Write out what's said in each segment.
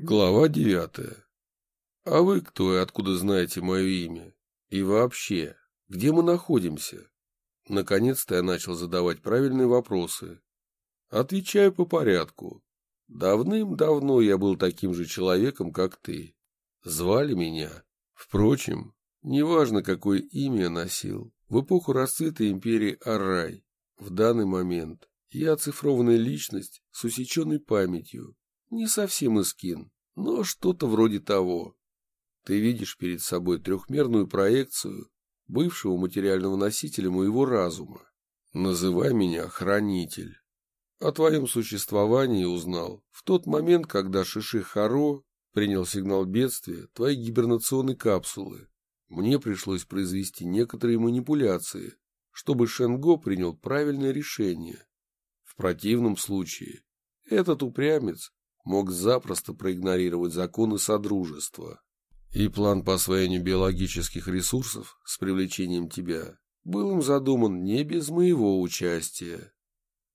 Глава девятая. А вы кто и откуда знаете мое имя? И вообще, где мы находимся? Наконец-то я начал задавать правильные вопросы. Отвечаю по порядку. Давным-давно я был таким же человеком, как ты. Звали меня. Впрочем, неважно, какое имя я носил, в эпоху расцвета империи Аррай, в данный момент я оцифрованная личность с усеченной памятью, не совсем искин, но что-то вроде того. Ты видишь перед собой трехмерную проекцию бывшего материального носителя моего разума. Называй меня Хранитель. О твоем существовании узнал в тот момент, когда Шиши Харо принял сигнал бедствия твоей гибернационной капсулы. Мне пришлось произвести некоторые манипуляции, чтобы Шенго принял правильное решение. В противном случае этот упрямец мог запросто проигнорировать законы Содружества. И план по освоению биологических ресурсов с привлечением тебя был им задуман не без моего участия.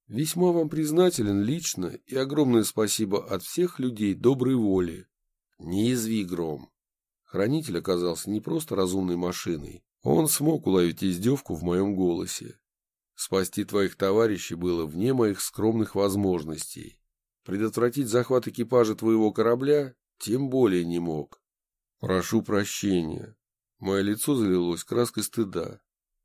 Весьма вам признателен лично и огромное спасибо от всех людей доброй воли. Не изви гром. Хранитель оказался не просто разумной машиной. Он смог уловить издевку в моем голосе. Спасти твоих товарищей было вне моих скромных возможностей. Предотвратить захват экипажа твоего корабля тем более не мог. Прошу прощения. Мое лицо залилось краской стыда.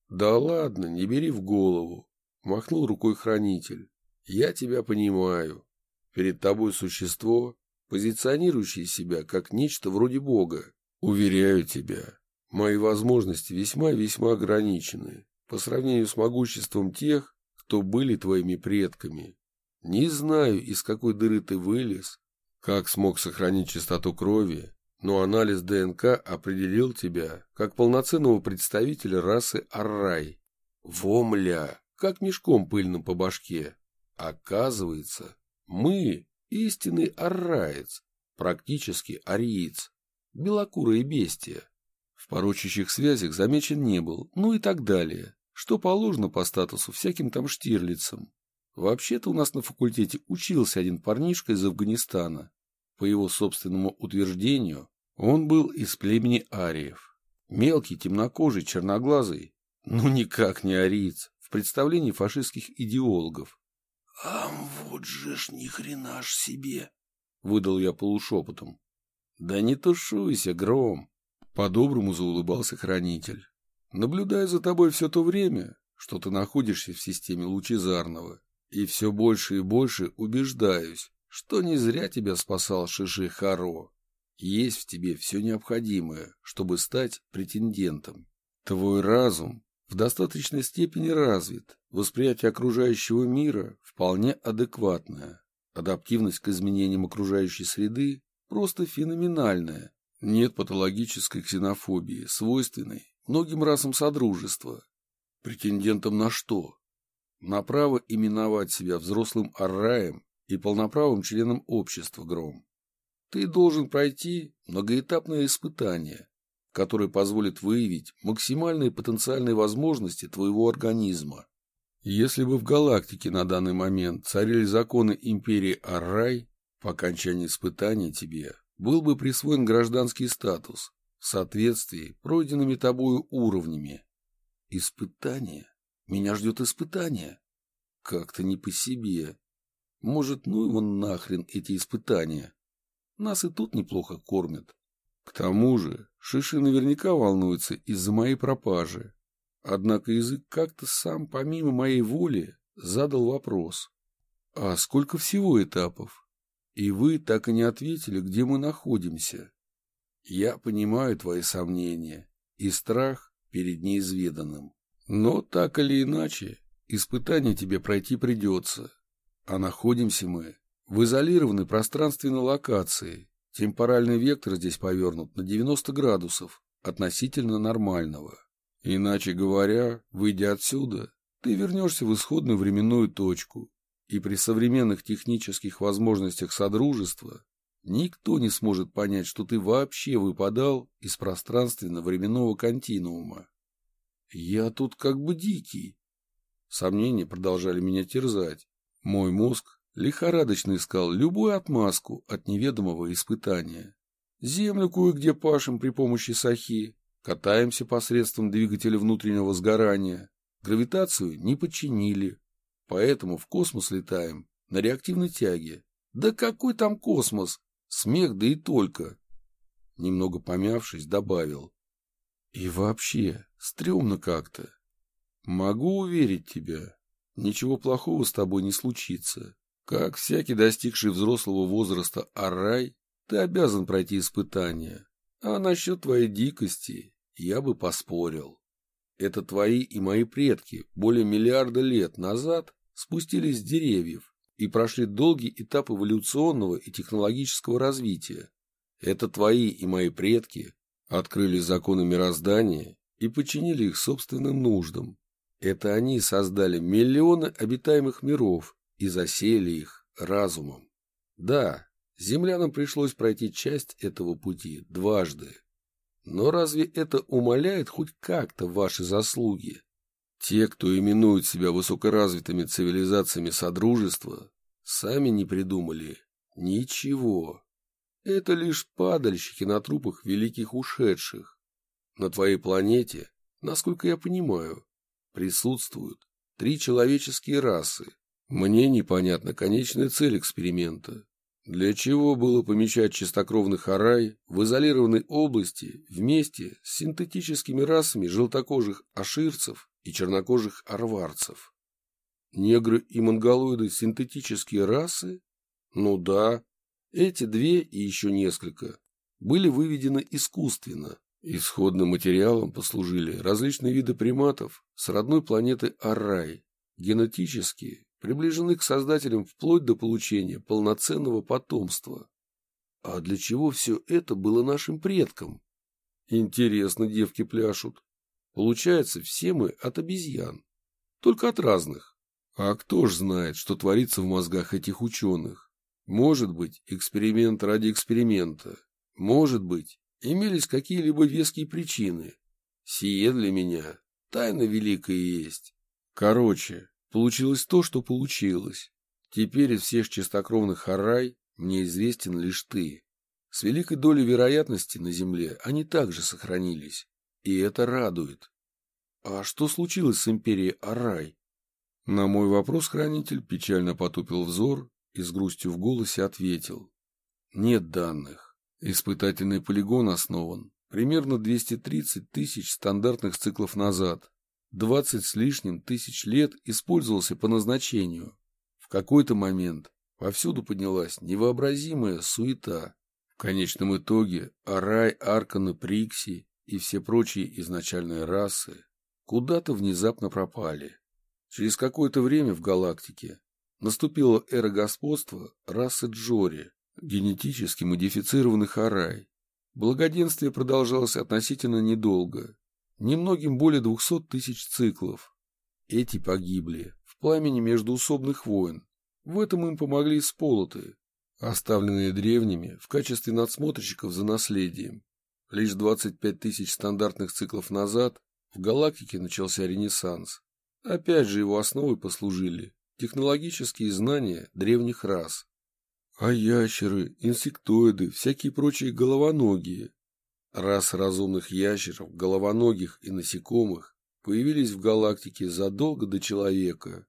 Да ладно, не бери в голову. Махнул рукой хранитель. Я тебя понимаю. Перед тобой существо, позиционирующее себя как нечто вроде Бога. Уверяю тебя, мои возможности весьма-весьма ограничены по сравнению с могуществом тех, кто были твоими предками. Не знаю, из какой дыры ты вылез, как смог сохранить чистоту крови, но анализ ДНК определил тебя как полноценного представителя расы Аррай. Вомля, как мешком пыльным по башке. Оказывается, мы истинный арраец, практически ариец, белокурые бестия. В порочащих связях замечен не был, ну и так далее, что положено по статусу всяким там штирлицам. Вообще-то у нас на факультете учился один парнишка из Афганистана. По его собственному утверждению, он был из племени ариев. Мелкий, темнокожий, черноглазый, ну никак не ариец, в представлении фашистских идеологов. — А вот же ж ни хрена ж себе! — выдал я полушепотом. — Да не тушуйся, Гром! — по-доброму заулыбался хранитель. — Наблюдаю за тобой все то время, что ты находишься в системе Лучезарного. И все больше и больше убеждаюсь, что не зря тебя спасал Шиши Харо. Есть в тебе все необходимое, чтобы стать претендентом. Твой разум в достаточной степени развит, восприятие окружающего мира вполне адекватное, адаптивность к изменениям окружающей среды просто феноменальная. Нет патологической ксенофобии, свойственной многим расам Содружества. Претендентом на что? На право именовать себя взрослым арраем и полноправым членом общества Гром. Ты должен пройти многоэтапное испытание, которое позволит выявить максимальные потенциальные возможности твоего организма. Если бы в галактике на данный момент царили законы империи Аррай, по окончании испытания тебе был бы присвоен гражданский статус в соответствии пройденными тобою уровнями. Испытание? Меня ждет испытание. Как-то не по себе. Может, ну его нахрен эти испытания. Нас и тут неплохо кормят. К тому же, Шиши наверняка волнуется из-за моей пропажи. Однако язык как-то сам, помимо моей воли, задал вопрос. А сколько всего этапов? И вы так и не ответили, где мы находимся. Я понимаю твои сомнения и страх перед неизведанным. Но так или иначе, испытание тебе пройти придется. А находимся мы в изолированной пространственной локации. Темпоральный вектор здесь повернут на 90 градусов относительно нормального. Иначе говоря, выйдя отсюда, ты вернешься в исходную временную точку, и при современных технических возможностях Содружества никто не сможет понять, что ты вообще выпадал из пространственно-временного континуума. Я тут как бы дикий. Сомнения продолжали меня терзать. Мой мозг Лихорадочно искал любую отмазку от неведомого испытания. Землю кое-где пашем при помощи сахи, катаемся посредством двигателя внутреннего сгорания, гравитацию не подчинили, поэтому в космос летаем на реактивной тяге. Да какой там космос? Смех, да и только. Немного помявшись, добавил. И вообще, стрёмно как-то. Могу уверить тебя, ничего плохого с тобой не случится. Как всякий достигший взрослого возраста арай, ты обязан пройти испытания. А насчет твоей дикости я бы поспорил. Это твои и мои предки более миллиарда лет назад спустились с деревьев и прошли долгий этап эволюционного и технологического развития. Это твои и мои предки открыли законы мироздания и подчинили их собственным нуждам. Это они создали миллионы обитаемых миров и засели их разумом. Да, землянам пришлось пройти часть этого пути дважды. Но разве это умаляет хоть как-то ваши заслуги? Те, кто именует себя высокоразвитыми цивилизациями Содружества, сами не придумали ничего. Это лишь падальщики на трупах великих ушедших. На твоей планете, насколько я понимаю, присутствуют три человеческие расы. Мне непонятна конечная цель эксперимента. Для чего было помещать чистокровных арай в изолированной области вместе с синтетическими расами желтокожих аширцев и чернокожих арварцев? Негры и монголоиды – синтетические расы? Ну да, эти две и еще несколько были выведены искусственно. Исходным материалом послужили различные виды приматов с родной планеты Аррай, генетически приближены к создателям вплоть до получения полноценного потомства. А для чего все это было нашим предкам? Интересно, девки пляшут. Получается, все мы от обезьян, только от разных. А кто ж знает, что творится в мозгах этих ученых? Может быть, эксперимент ради эксперимента. Может быть, имелись какие-либо веские причины. Сие для меня тайна великая есть. Короче, получилось то, что получилось. Теперь из всех чистокровных харай мне известен лишь ты. С великой долей вероятности на Земле они также сохранились. И это радует. А что случилось с империей Арай? На мой вопрос хранитель печально потупил взор и с грустью в голосе ответил. Нет данных. Испытательный полигон основан примерно 230 тысяч стандартных циклов назад. 20 с лишним тысяч лет использовался по назначению. В какой-то момент повсюду поднялась невообразимая суета. В конечном итоге Арай, Арканы, Прикси и все прочие изначальные расы куда-то внезапно пропали. Через какое-то время в галактике наступила эра господства расы Джори, генетически модифицированных Арай. Благоденствие продолжалось относительно недолго, немногим более двухсот тысяч циклов. Эти погибли в пламени междуусобных войн. В этом им помогли сполоты, оставленные древними в качестве надсмотрщиков за наследием. Лишь 25 тысяч стандартных циклов назад в галактике начался ренессанс. Опять же его основой послужили технологические знания древних рас. А ящеры, инсектоиды, всякие прочие головоногие. Рас разумных ящеров, головоногих и насекомых появились в галактике задолго до человека.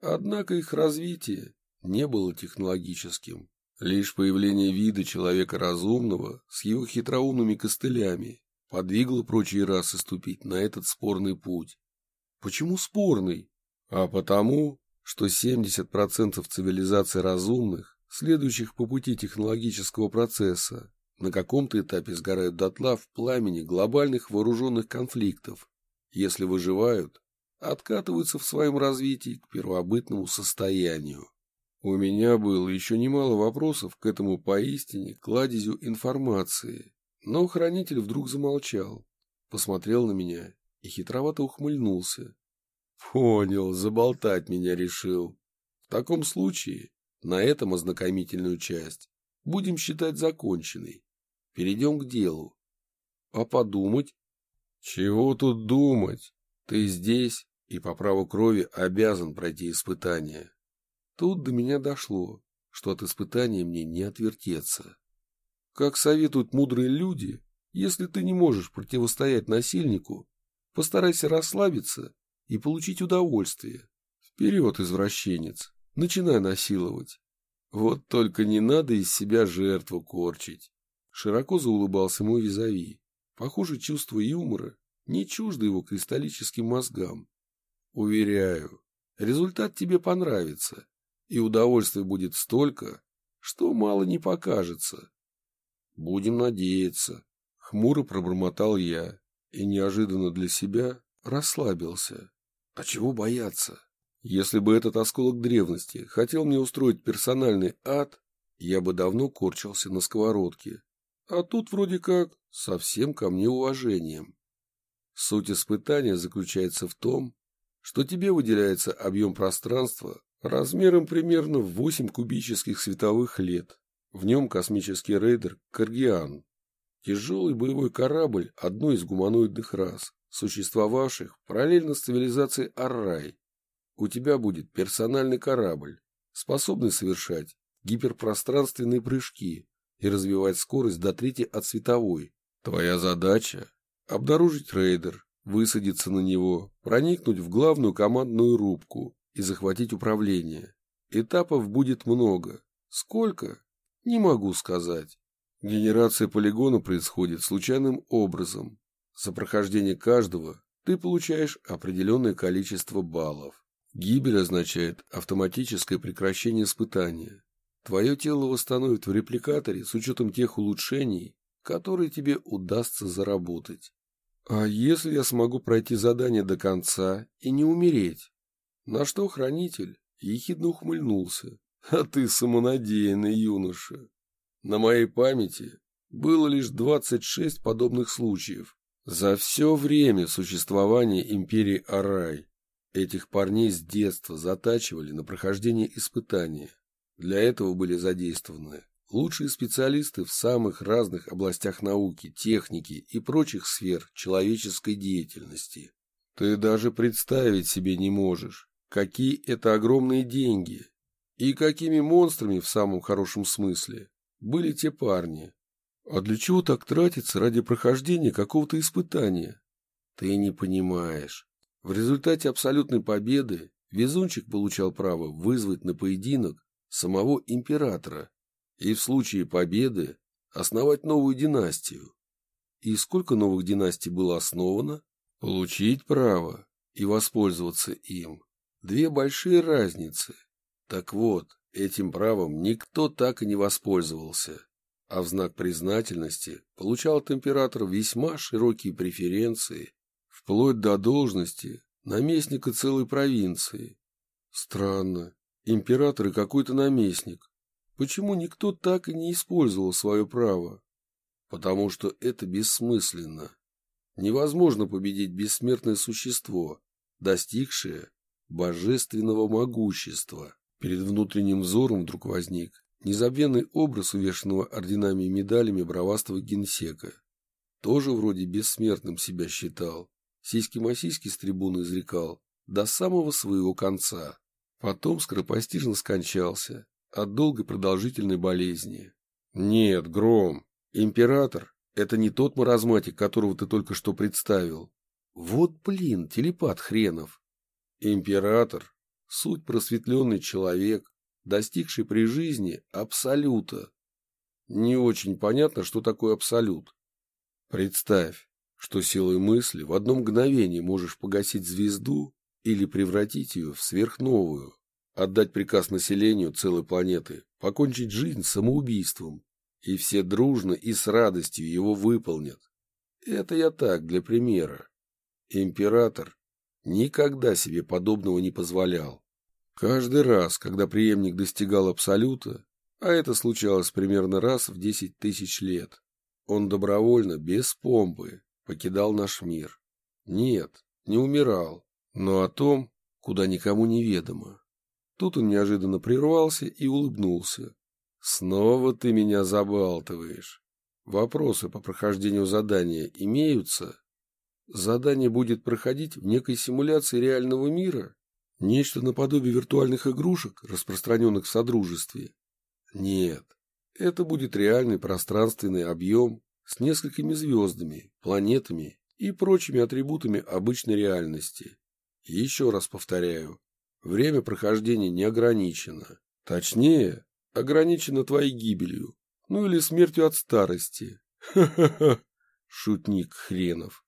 Однако их развитие не было технологическим. Лишь появление вида человека разумного с его хитроумными костылями подвигло прочие расы ступить на этот спорный путь. Почему спорный? А потому, что 70% цивилизаций разумных, следующих по пути технологического процесса, на каком-то этапе сгорают дотла в пламени глобальных вооруженных конфликтов. Если выживают, откатываются в своем развитии к первобытному состоянию. У меня было еще немало вопросов к этому поистине кладезю информации, но хранитель вдруг замолчал, посмотрел на меня и хитровато ухмыльнулся. Понял, заболтать меня решил. В таком случае на этом ознакомительную часть будем считать законченной. Перейдем к делу. А подумать? Чего тут думать? Ты здесь и по праву крови обязан пройти испытание. Тут до меня дошло, что от испытания мне не отвертеться. Как советуют мудрые люди, если ты не можешь противостоять насильнику, постарайся расслабиться и получить удовольствие. Вперед, извращенец, начинай насиловать. Вот только не надо из себя жертву корчить. Широко заулыбался мой визави. Похоже, чувство юмора не чуждо его кристаллическим мозгам. Уверяю, результат тебе понравится, и удовольствия будет столько, что мало не покажется. Будем надеяться. Хмуро пробормотал я и неожиданно для себя расслабился. А чего бояться? Если бы этот осколок древности хотел мне устроить персональный ад, я бы давно корчился на сковородке. А тут вроде как совсем ко мне уважением. Суть испытания заключается в том, что тебе выделяется объем пространства размером примерно в 8 кубических световых лет. В нем космический рейдер «Каргиан». Тяжелый боевой корабль одной из гуманоидных рас, существовавших параллельно с цивилизацией Аррай, у тебя будет персональный корабль, способный совершать гиперпространственные прыжки и развивать скорость до трети от световой. Твоя задача – обнаружить рейдер, высадиться на него, проникнуть в главную командную рубку и захватить управление. Этапов будет много. Сколько? Не могу сказать. Генерация полигона происходит случайным образом. За прохождение каждого ты получаешь определенное количество баллов. Гибель означает автоматическое прекращение испытания. Твое тело восстановит в репликаторе с учетом тех улучшений, которые тебе удастся заработать. А если я смогу пройти задание до конца и не умереть? На что хранитель ехидно ухмыльнулся. А ты самонадеянный юноша. На моей памяти было лишь 26 подобных случаев за все время существования империи Арай. Этих парней с детства затачивали на прохождение испытания. Для этого были задействованы лучшие специалисты в самых разных областях науки, техники и прочих сфер человеческой деятельности. Ты даже представить себе не можешь, какие это огромные деньги и какими монстрами в самом хорошем смысле были те парни. А для чего так тратиться ради прохождения какого-то испытания? Ты не понимаешь. В результате абсолютной победы Везунчик получал право вызвать на поединок самого императора и в случае победы основать новую династию. И сколько новых династий было основано? Получить право и воспользоваться им. Две большие разницы. Так вот, этим правом никто так и не воспользовался, а в знак признательности получал от императора весьма широкие преференции вплоть до должности наместника целой провинции. Странно, император и какой-то наместник. Почему никто так и не использовал свое право? Потому что это бессмысленно. Невозможно победить бессмертное существо, достигшее божественного могущества. Перед внутренним взором вдруг возник незабвенный образ увешанного орденами и медалями бравастого генсека. Тоже вроде бессмертным себя считал, сиськи-масиськи с трибуны изрекал до самого своего конца. Потом скоропостижно скончался от долгой продолжительной болезни. Нет, Гром, император — это не тот маразматик, которого ты только что представил. Вот блин, телепат хренов. Император — суть просветленный человек, достигший при жизни абсолюта. Не очень понятно, что такое абсолют. Представь, что силой мысли в одно мгновение можешь погасить звезду или превратить ее в сверхновую, отдать приказ населению целой планеты, покончить жизнь самоубийством, и все дружно и с радостью его выполнят. Это я так, для примера. Император никогда себе подобного не позволял. Каждый раз, когда преемник достигал абсолюта, а это случалось примерно раз в десять тысяч лет, он добровольно, без помпы, покидал наш мир. Нет, не умирал, но о том, куда никому не ведомо. Тут он неожиданно прервался и улыбнулся. «Снова ты меня забалтываешь. Вопросы по прохождению задания имеются?» «Задание будет проходить в некой симуляции реального мира?» Нечто наподобие виртуальных игрушек, распространенных в Содружестве? Нет, это будет реальный пространственный объем с несколькими звездами, планетами и прочими атрибутами обычной реальности. Еще раз повторяю, время прохождения не ограничено. Точнее, ограничено твоей гибелью, ну или смертью от старости. Ха-ха-ха, шутник хренов.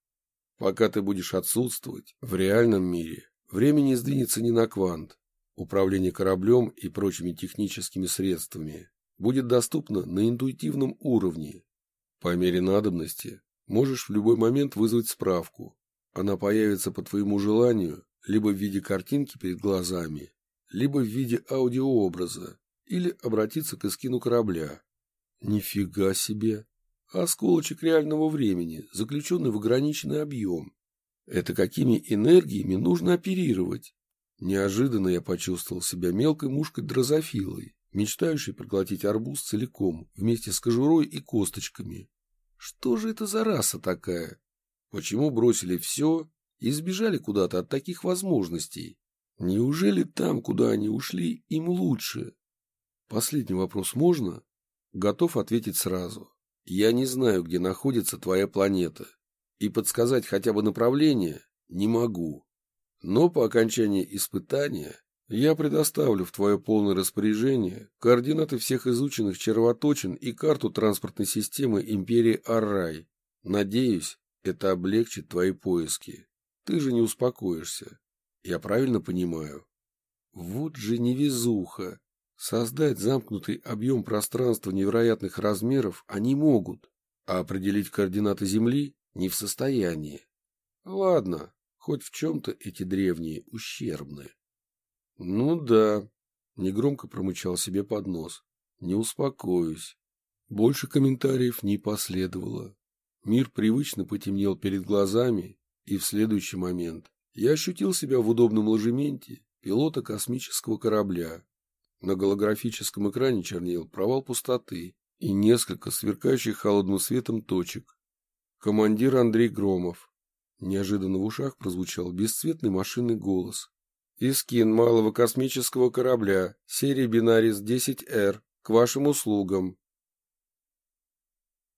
Пока ты будешь отсутствовать в реальном мире, время не сдвинется ни на квант. Управление кораблем и прочими техническими средствами будет доступно на интуитивном уровне. По мере надобности можешь в любой момент вызвать справку. Она появится по твоему желанию либо в виде картинки перед глазами, либо в виде аудиообраза, или обратиться к эскину корабля. Нифига себе! Осколочек реального времени, заключенный в ограниченный объем. Это какими энергиями нужно оперировать? Неожиданно я почувствовал себя мелкой мушкой-дрозофилой, мечтающей проглотить арбуз целиком, вместе с кожурой и косточками. Что же это за раса такая? Почему бросили все и сбежали куда-то от таких возможностей? Неужели там, куда они ушли, им лучше? Последний вопрос можно? Готов ответить сразу. Я не знаю, где находится твоя планета, и подсказать хотя бы направление не могу. Но по окончании испытания я предоставлю в твое полное распоряжение координаты всех изученных червоточин и карту транспортной системы империи Аррай. Надеюсь, это облегчит твои поиски. Ты же не успокоишься. Я правильно понимаю? Вот же невезуха. Создать замкнутый объем пространства невероятных размеров они могут, а определить координаты Земли не в состоянии. Ладно, хоть в чем-то эти древние ущербны. Ну да, негромко промычал себе под нос. Не успокоюсь. Больше комментариев не последовало. Мир привычно потемнел перед глазами, и в следующий момент я ощутил себя в удобном ложементе пилота космического корабля. На голографическом экране чернел провал пустоты и несколько сверкающих холодным светом точек. Командир Андрей Громов. Неожиданно в ушах прозвучал бесцветный машинный голос. Искин малого космического корабля, серии Бинарис 10Р, к вашим услугам.